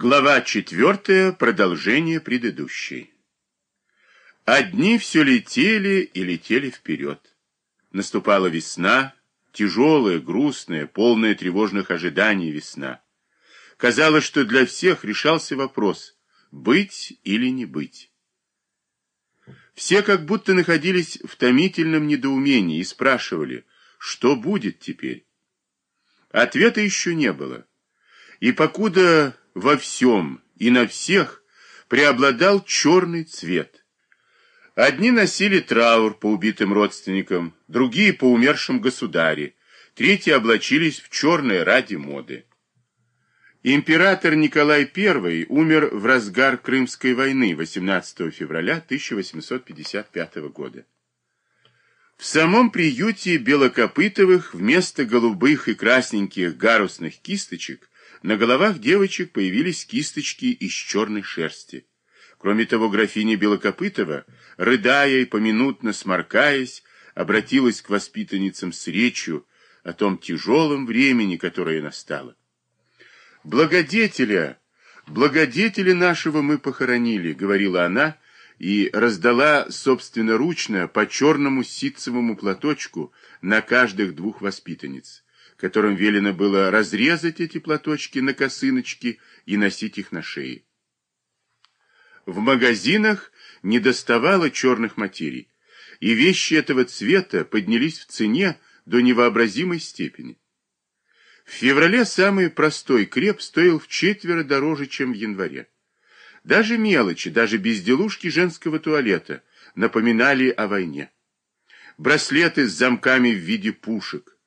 Глава четвертая. Продолжение предыдущей. Одни все летели и летели вперед. Наступала весна, тяжелая, грустная, полная тревожных ожиданий весна. Казалось, что для всех решался вопрос, быть или не быть. Все как будто находились в томительном недоумении и спрашивали, что будет теперь. Ответа еще не было. И покуда во всем и на всех преобладал черный цвет. Одни носили траур по убитым родственникам, другие по умершим государе, третьи облачились в черное ради моды. Император Николай I умер в разгар Крымской войны 18 февраля 1855 года. В самом приюте Белокопытовых вместо голубых и красненьких гарусных кисточек на головах девочек появились кисточки из черной шерсти. Кроме того, графиня Белокопытова, рыдая и поминутно сморкаясь, обратилась к воспитанницам с речью о том тяжелом времени, которое настало. «Благодетеля, благодетеля нашего мы похоронили», — говорила она, и раздала собственноручно по черному ситцевому платочку на каждых двух воспитанниц которым велено было разрезать эти платочки на косыночки и носить их на шее. В магазинах не доставало черных материй, и вещи этого цвета поднялись в цене до невообразимой степени. В феврале самый простой креп стоил в четверо дороже, чем в январе. Даже мелочи, даже безделушки женского туалета напоминали о войне. Браслеты с замками в виде пушек,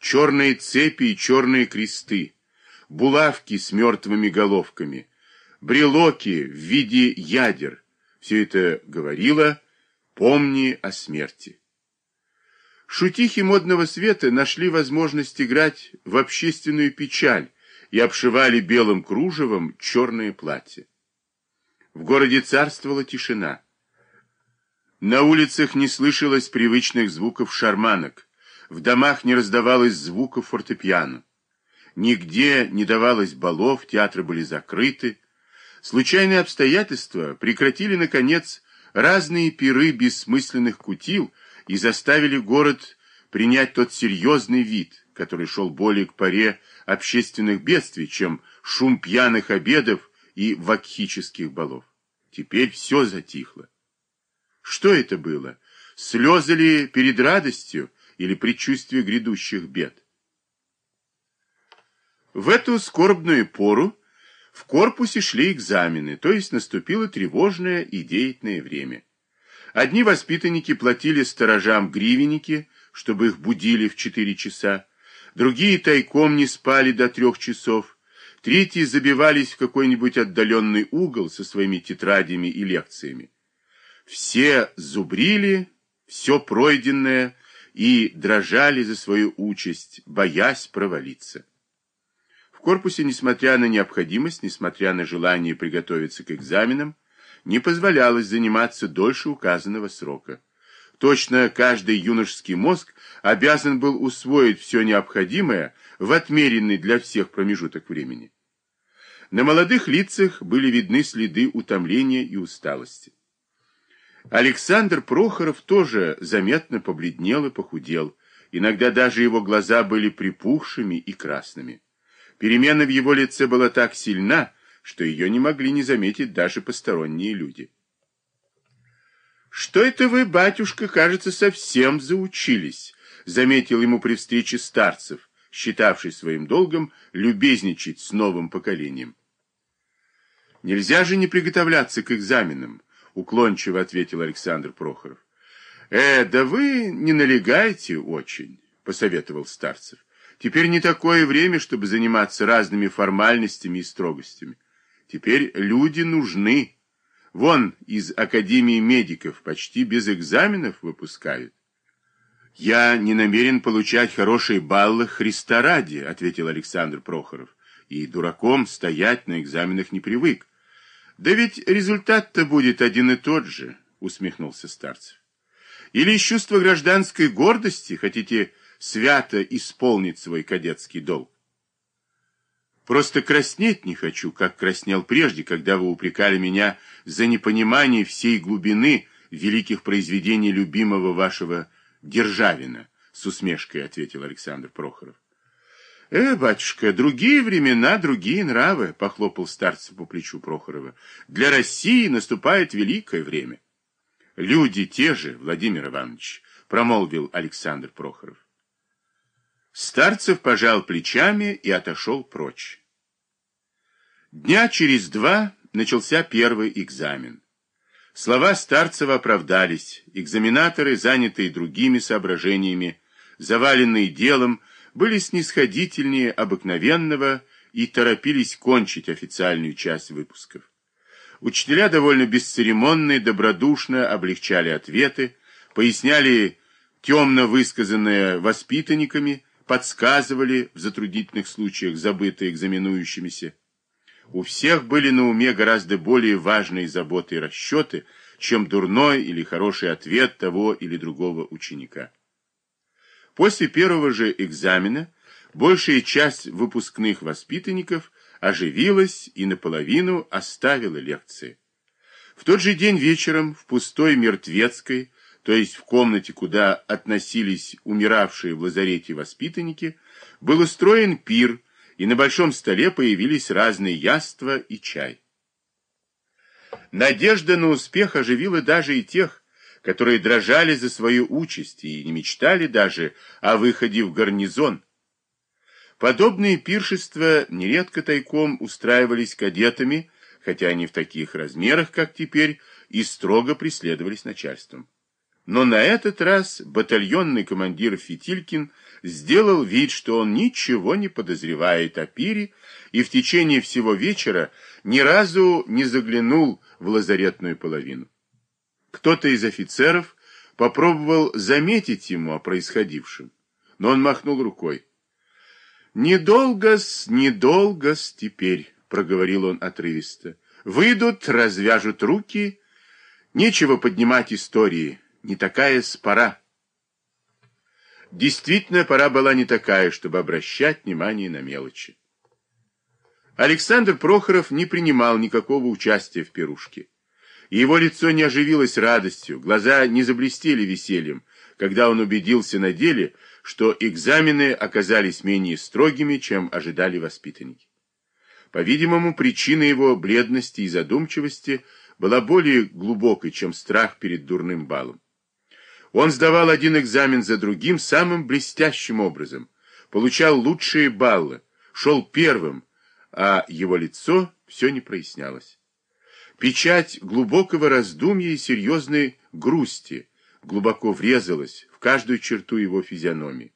черные цепи и черные кресты, булавки с мертвыми головками, брелоки в виде ядер. Все это говорило «помни о смерти». Шутихи модного света нашли возможность играть в общественную печаль и обшивали белым кружевом черное платье. В городе царствовала тишина. На улицах не слышалось привычных звуков шарманок, в домах не раздавалось звуков фортепиано. Нигде не давалось балов, театры были закрыты. Случайные обстоятельства прекратили, наконец, разные пиры бессмысленных кутил и заставили город принять тот серьезный вид, который шел более к паре общественных бедствий, чем шум пьяных обедов и вакхических балов. Теперь все затихло. Что это было? Слезы ли перед радостью? Или предчувствие грядущих бед. В эту скорбную пору в корпусе шли экзамены, то есть наступило тревожное и деятельное время. Одни воспитанники платили сторожам гривенники, чтобы их будили в четыре часа, другие тайком не спали до трех часов, третьи забивались в какой-нибудь отдаленный угол со своими тетрадями и лекциями. Все зубрили, все пройденное и дрожали за свою участь, боясь провалиться. В корпусе, несмотря на необходимость, несмотря на желание приготовиться к экзаменам, не позволялось заниматься дольше указанного срока. Точно каждый юношеский мозг обязан был усвоить все необходимое в отмеренный для всех промежуток времени. На молодых лицах были видны следы утомления и усталости. Александр Прохоров тоже заметно побледнел и похудел. Иногда даже его глаза были припухшими и красными. Перемена в его лице была так сильна, что ее не могли не заметить даже посторонние люди. «Что это вы, батюшка, кажется, совсем заучились», — заметил ему при встрече старцев, считавший своим долгом любезничать с новым поколением. «Нельзя же не приготовляться к экзаменам», уклончиво ответил Александр Прохоров. Э, да вы не налегайте очень, посоветовал Старцев. Теперь не такое время, чтобы заниматься разными формальностями и строгостями. Теперь люди нужны. Вон из Академии медиков почти без экзаменов выпускают. «Я не намерен получать хорошие баллы Христа ради», — ответил Александр Прохоров. «И дураком стоять на экзаменах не привык. Да ведь результат-то будет один и тот же, усмехнулся Старцев. Или из чувства гражданской гордости хотите свято исполнить свой кадетский долг? Просто краснеть не хочу, как краснел прежде, когда вы упрекали меня за непонимание всей глубины великих произведений любимого вашего Державина, с усмешкой ответил Александр Прохоров. «Э, батюшка, другие времена, другие нравы», — похлопал старца по плечу Прохорова. «Для России наступает великое время». «Люди те же, Владимир Иванович», — промолвил Александр Прохоров. Старцев пожал плечами и отошел прочь. Дня через два начался первый экзамен. Слова Старцева оправдались, экзаменаторы, занятые другими соображениями, заваленные делом, были снисходительнее обыкновенного и торопились кончить официальную часть выпусков. Учителя довольно бесцеремонно и добродушно облегчали ответы, поясняли темно высказанное воспитанниками, подсказывали в затруднительных случаях забытые экзаменующимися. У всех были на уме гораздо более важные заботы и расчеты, чем дурной или хороший ответ того или другого ученика. После первого же экзамена большая часть выпускных воспитанников оживилась и наполовину оставила лекции. В тот же день вечером в пустой мертвецкой, то есть в комнате, куда относились умиравшие в лазарете воспитанники, был устроен пир, и на большом столе появились разные яства и чай. Надежда на успех оживила даже и тех, которые дрожали за свою участь и не мечтали даже о выходе в гарнизон. Подобные пиршества нередко тайком устраивались кадетами, хотя не в таких размерах, как теперь, и строго преследовались начальством. Но на этот раз батальонный командир Фитилькин сделал вид, что он ничего не подозревает о пире и в течение всего вечера ни разу не заглянул в лазаретную половину. Кто-то из офицеров попробовал заметить ему о происходившем, но он махнул рукой. «Недолго-с, недолго-с теперь», — проговорил он отрывисто. «Выйдут, развяжут руки. Нечего поднимать истории, не такая спора». Действительно, пора была не такая, чтобы обращать внимание на мелочи. Александр Прохоров не принимал никакого участия в пирушке. Его лицо не оживилось радостью, глаза не заблестели весельем, когда он убедился на деле, что экзамены оказались менее строгими, чем ожидали воспитанники. По-видимому, причина его бледности и задумчивости была более глубокой, чем страх перед дурным балом. Он сдавал один экзамен за другим самым блестящим образом, получал лучшие баллы, шел первым, а его лицо все не прояснялось. Печать глубокого раздумья и серьезной грусти глубоко врезалась в каждую черту его физиономии.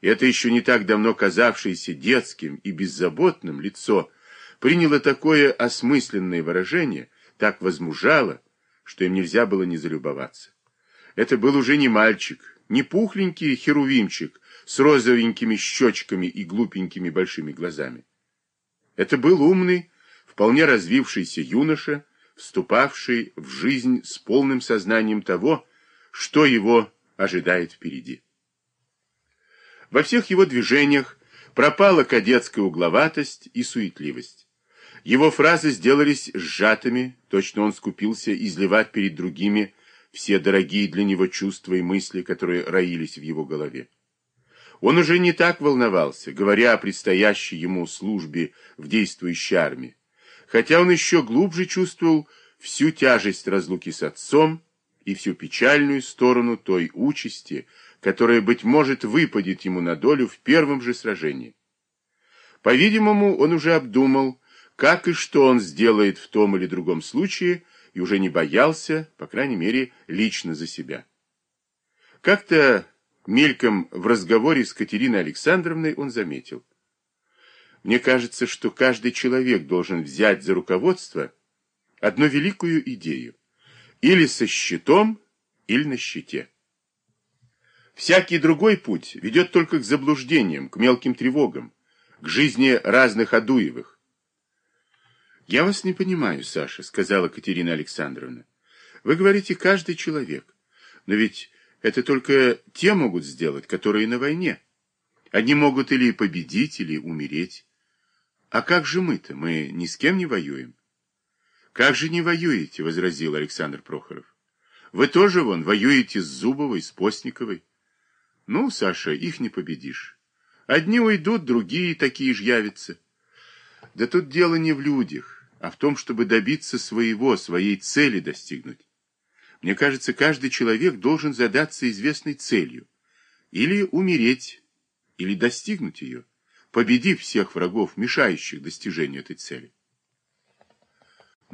Это еще не так давно казавшееся детским и беззаботным лицо приняло такое осмысленное выражение, так возмужало, что им нельзя было не залюбоваться. Это был уже не мальчик, не пухленький херувимчик с розовенькими щечками и глупенькими большими глазами. Это был умный, вполне развившийся юноша, вступавший в жизнь с полным сознанием того, что его ожидает впереди. Во всех его движениях пропала кадетская угловатость и суетливость. Его фразы сделались сжатыми, точно он скупился изливать перед другими все дорогие для него чувства и мысли, которые роились в его голове. Он уже не так волновался, говоря о предстоящей ему службе в действующей армии, хотя он еще глубже чувствовал всю тяжесть разлуки с отцом и всю печальную сторону той участи, которая, быть может, выпадет ему на долю в первом же сражении. По-видимому, он уже обдумал, как и что он сделает в том или другом случае, и уже не боялся, по крайней мере, лично за себя. Как-то мельком в разговоре с Катериной Александровной он заметил – мне кажется, что каждый человек должен взять за руководство одну великую идею. Или со щитом, или на щите. Всякий другой путь ведет только к заблуждениям, к мелким тревогам, к жизни разных Адуевых. «Я вас не понимаю, Саша», — сказала Катерина Александровна. «Вы говорите, каждый человек. Но ведь это только те могут сделать, которые на войне. Они могут или победить, или умереть. А как же мы-то? Мы ни с кем не воюем. Как же не воюете, возразил Александр Прохоров. Вы тоже, вон, воюете с Зубовой, с Постниковой. Ну, Саша, их не победишь. Одни уйдут, другие такие же явятся. Да тут дело не в людях, а в том, чтобы добиться своего, своей цели достигнуть. Мне кажется, каждый человек должен задаться известной целью. Или умереть, или достигнуть ее, победив всех врагов, мешающих достижению этой цели.